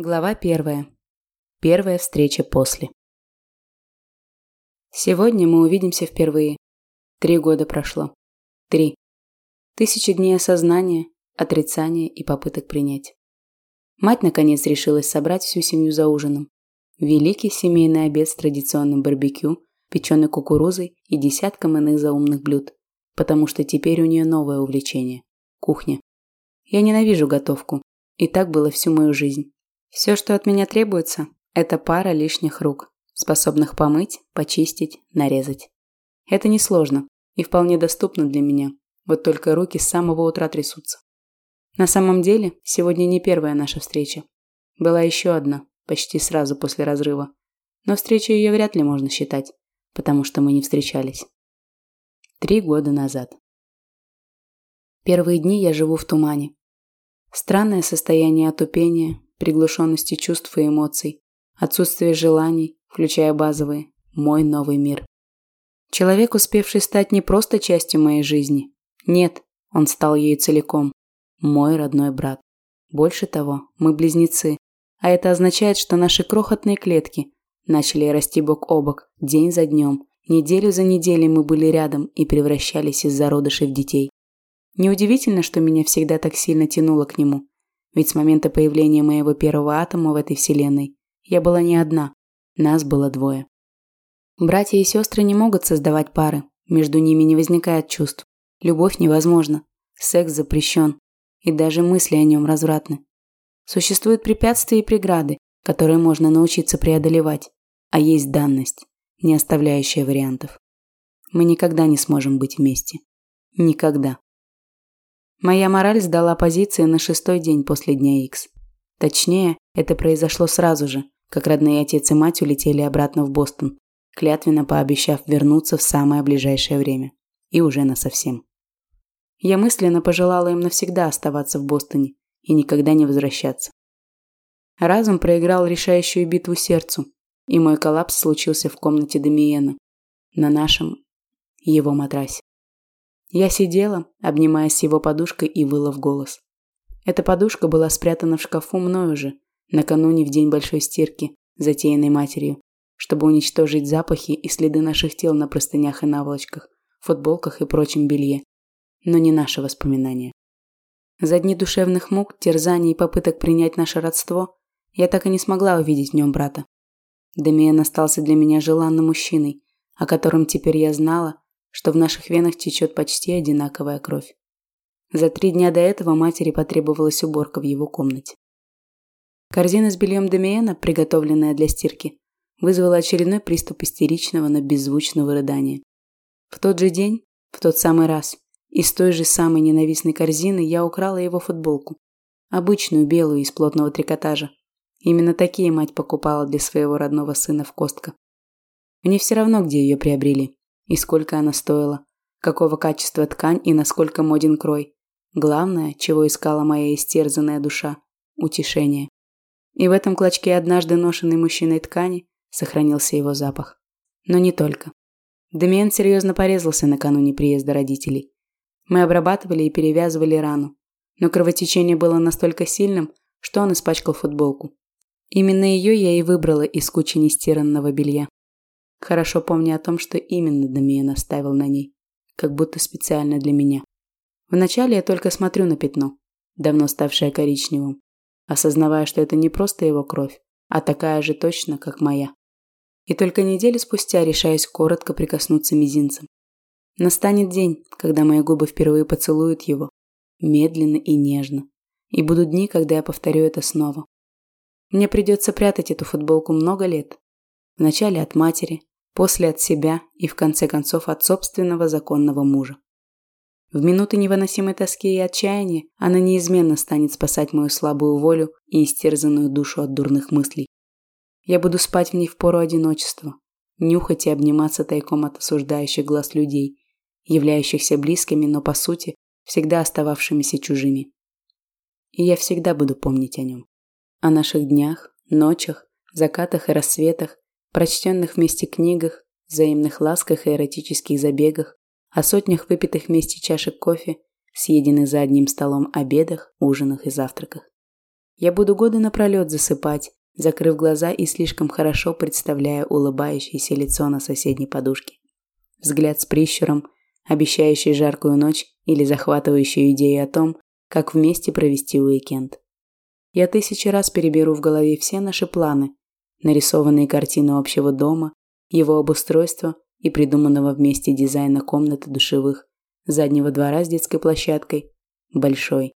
Глава первая. Первая встреча после. Сегодня мы увидимся впервые. Три года прошло. Три. Тысячи дней осознания, отрицания и попыток принять. Мать наконец решилась собрать всю семью за ужином. Великий семейный обед с традиционным барбекю, печеной кукурузой и десятком иных заумных блюд. Потому что теперь у нее новое увлечение – кухня. Я ненавижу готовку. И так было всю мою жизнь. Все, что от меня требуется, это пара лишних рук, способных помыть, почистить, нарезать. Это несложно и вполне доступно для меня, вот только руки с самого утра трясутся. На самом деле, сегодня не первая наша встреча. Была еще одна, почти сразу после разрыва. Но встречу ее вряд ли можно считать, потому что мы не встречались. Три года назад. Первые дни я живу в тумане. Странное состояние отупения, приглушенности чувств и эмоций, отсутствие желаний, включая базовые, мой новый мир. Человек, успевший стать не просто частью моей жизни. Нет, он стал ею целиком. Мой родной брат. Больше того, мы близнецы. А это означает, что наши крохотные клетки начали расти бок о бок, день за днем. Неделю за неделей мы были рядом и превращались из зародышей в детей. Неудивительно, что меня всегда так сильно тянуло к нему. Ведь с момента появления моего первого атома в этой вселенной я была не одна, нас было двое. Братья и сестры не могут создавать пары, между ними не возникает чувств. Любовь невозможна, секс запрещен, и даже мысли о нем развратны. Существуют препятствия и преграды, которые можно научиться преодолевать, а есть данность, не оставляющая вариантов. Мы никогда не сможем быть вместе. Никогда. Моя мораль сдала позиции на шестой день после дня Икс. Точнее, это произошло сразу же, как родные отец и мать улетели обратно в Бостон, клятвенно пообещав вернуться в самое ближайшее время. И уже насовсем. Я мысленно пожелала им навсегда оставаться в Бостоне и никогда не возвращаться. Разум проиграл решающую битву сердцу, и мой коллапс случился в комнате Демиена, на нашем его матрасе. Я сидела, обнимаясь его подушкой и выла в голос. Эта подушка была спрятана в шкафу мною же, накануне в день большой стирки, затеянной матерью, чтобы уничтожить запахи и следы наших тел на простынях и наволочках, футболках и прочем белье. Но не наши воспоминания. За дни душевных мук, терзаний и попыток принять наше родство, я так и не смогла увидеть в нем брата. Демиан остался для меня желанным мужчиной, о котором теперь я знала, что в наших венах течет почти одинаковая кровь. За три дня до этого матери потребовалась уборка в его комнате. Корзина с бельем Демиена, приготовленная для стирки, вызвала очередной приступ истеричного, но беззвучного рыдания. В тот же день, в тот самый раз, из той же самой ненавистной корзины я украла его футболку. Обычную белую из плотного трикотажа. Именно такие мать покупала для своего родного сына в Костка. Мне все равно, где ее приобрели. И сколько она стоила. Какого качества ткань и насколько моден крой. Главное, чего искала моя истерзанная душа – утешение. И в этом клочке однажды ношенной мужчиной ткани сохранился его запах. Но не только. Демиан серьезно порезался накануне приезда родителей. Мы обрабатывали и перевязывали рану. Но кровотечение было настолько сильным, что он испачкал футболку. Именно ее я и выбрала из кучи нестиранного белья хорошо помня о том, что именно Дамиен оставил на ней, как будто специально для меня. Вначале я только смотрю на пятно, давно ставшее коричневым, осознавая, что это не просто его кровь, а такая же точно, как моя. И только неделю спустя решаюсь коротко прикоснуться мизинцем. Настанет день, когда мои губы впервые поцелуют его, медленно и нежно. И будут дни, когда я повторю это снова. Мне придется прятать эту футболку много лет. Вначале от матери, после от себя и в конце концов от собственного законного мужа. В минуты невыносимой тоски и отчаяния она неизменно станет спасать мою слабую волю и истерзанную душу от дурных мыслей. Я буду спать в ней в пору одиночества, нюхать и обниматься тайком от осуждающих глаз людей, являющихся близкими, но по сути всегда остававшимися чужими. И я всегда буду помнить о нем. О наших днях, ночах, закатах и рассветах, прочтенных вместе книгах, взаимных ласках и эротических забегах, о сотнях выпитых вместе чашек кофе, съеденных за одним столом обедах, ужинах и завтраках. Я буду годы напролет засыпать, закрыв глаза и слишком хорошо представляя улыбающееся лицо на соседней подушке. Взгляд с прищуром, обещающий жаркую ночь или захватывающую идею о том, как вместе провести уикенд. Я тысячи раз переберу в голове все наши планы, нарисованные картины общего дома, его обустройства и придуманного вместе дизайна комнаты душевых, заднего двора с детской площадкой, большой,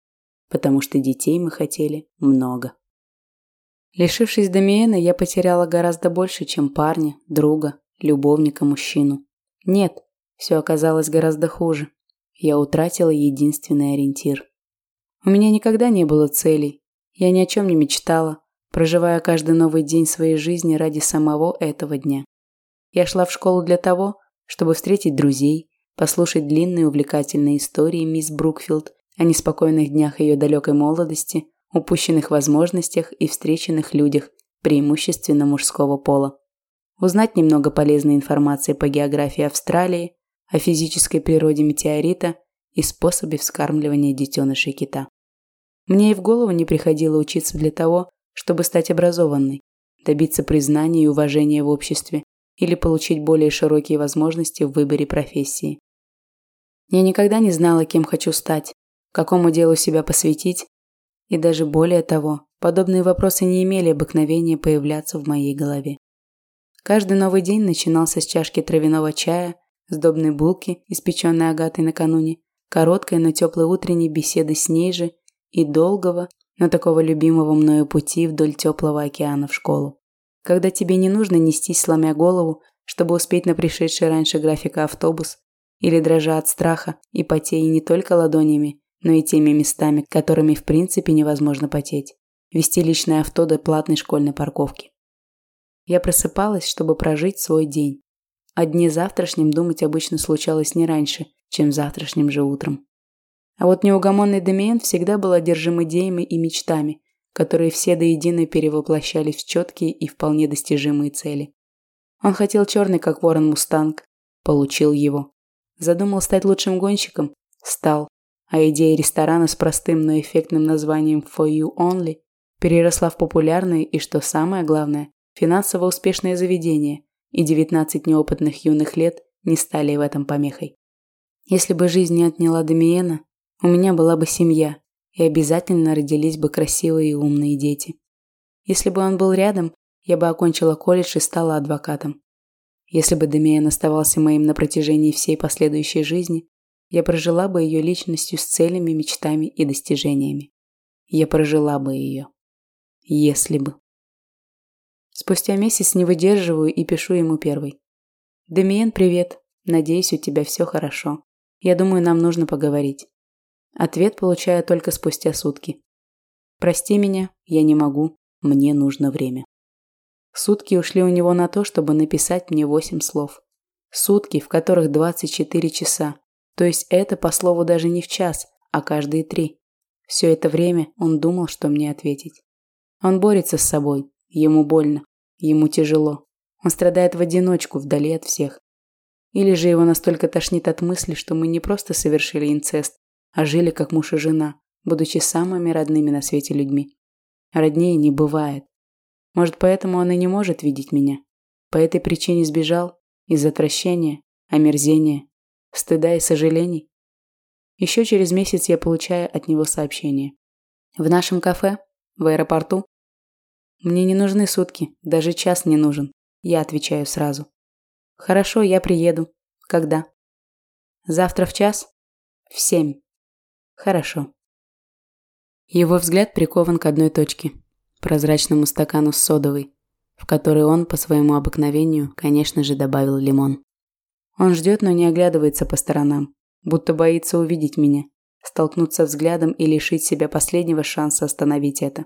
потому что детей мы хотели много. Лишившись Дамиена, я потеряла гораздо больше, чем парня, друга, любовника, мужчину. Нет, все оказалось гораздо хуже. Я утратила единственный ориентир. У меня никогда не было целей. Я ни о чем не мечтала, проживая каждый новый день своей жизни ради самого этого дня. Я шла в школу для того, чтобы встретить друзей, послушать длинные увлекательные истории мисс Брукфилд о неспокойных днях ее далекой молодости, упущенных возможностях и встреченных людях, преимущественно мужского пола. Узнать немного полезной информации по географии Австралии, о физической природе метеорита и способе вскармливания детенышей кита. Мне и в голову не приходило учиться для того, чтобы стать образованной, добиться признания и уважения в обществе или получить более широкие возможности в выборе профессии. Я никогда не знала, кем хочу стать, какому делу себя посвятить, и даже более того, подобные вопросы не имели обыкновения появляться в моей голове. Каждый новый день начинался с чашки травяного чая, сдобной булки, испеченной агатой накануне, короткой, но теплой утренней беседы с ней же и долгого, но такого любимого мною пути вдоль теплого океана в школу. Когда тебе не нужно нестись, сломя голову, чтобы успеть на пришедший раньше графика автобус, или дрожа от страха и потея не только ладонями, но и теми местами, которыми в принципе невозможно потеть. Вести личное авто до платной школьной парковки. Я просыпалась, чтобы прожить свой день. О дне завтрашнем думать обычно случалось не раньше, чем завтрашним же утром. А вот неугомонный Демиен всегда был одержим идеями и мечтами, которые все до единой перевоплощались в четкие и вполне достижимые цели. Он хотел черный, как ворон Мустанг. Получил его. Задумал стать лучшим гонщиком. Стал. А идея ресторана с простым, но эффектным названием «For You Only» переросла в популярное и, что самое главное, финансово успешное заведение, и 19 неопытных юных лет не стали в этом помехой. Если бы жизнь не отняла Дамиена, у меня была бы семья, и обязательно родились бы красивые и умные дети. Если бы он был рядом, я бы окончила колледж и стала адвокатом. Если бы Демиан оставался моим на протяжении всей последующей жизни, я прожила бы ее личностью с целями, мечтами и достижениями. Я прожила бы ее. Если бы. Спустя месяц не выдерживаю и пишу ему первый. «Демиен, привет. Надеюсь, у тебя все хорошо. Я думаю, нам нужно поговорить». Ответ получаю только спустя сутки. «Прости меня, я не могу. Мне нужно время». Сутки ушли у него на то, чтобы написать мне восемь слов. Сутки, в которых 24 часа. То есть это, по слову, даже не в час, а каждые три. Все это время он думал, что мне ответить. Он борется с собой. Ему больно. Ему тяжело. Он страдает в одиночку, вдали от всех. Или же его настолько тошнит от мысли, что мы не просто совершили инцест, а жили как муж и жена, будучи самыми родными на свете людьми. Роднее не бывает. Может, поэтому он и не может видеть меня. По этой причине сбежал из отвращения, омерзения, стыда и сожалений. Еще через месяц я получаю от него сообщение. В нашем кафе, в аэропорту. Мне не нужны сутки, даже час не нужен. Я отвечаю сразу. Хорошо, я приеду. Когда? Завтра в час? В семь. Хорошо. Его взгляд прикован к одной точке прозрачному стакану с содовой, в который он, по своему обыкновению, конечно же, добавил лимон. Он ждет, но не оглядывается по сторонам, будто боится увидеть меня, столкнуться взглядом и лишить себя последнего шанса остановить это.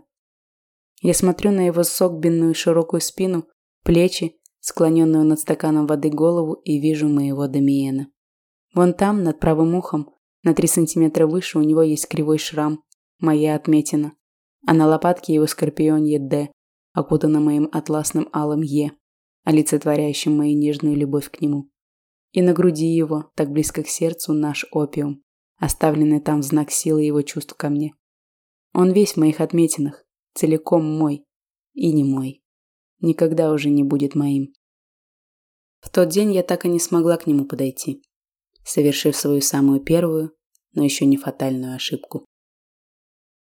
Я смотрю на его согбенную широкую спину, плечи, склоненную над стаканом воды голову и вижу моего Дамиена. Вон там, над правым ухом, на три сантиметра выше у него есть кривой шрам, моя отметина а на лопатке его скорпионье «Д», окутано моим атласным алым «Е», олицетворяющим мою нежную любовь к нему. И на груди его, так близко к сердцу, наш опиум, оставленный там в знак силы его чувств ко мне. Он весь в моих отметинах, целиком мой и не мой. Никогда уже не будет моим. В тот день я так и не смогла к нему подойти, совершив свою самую первую, но еще не фатальную ошибку.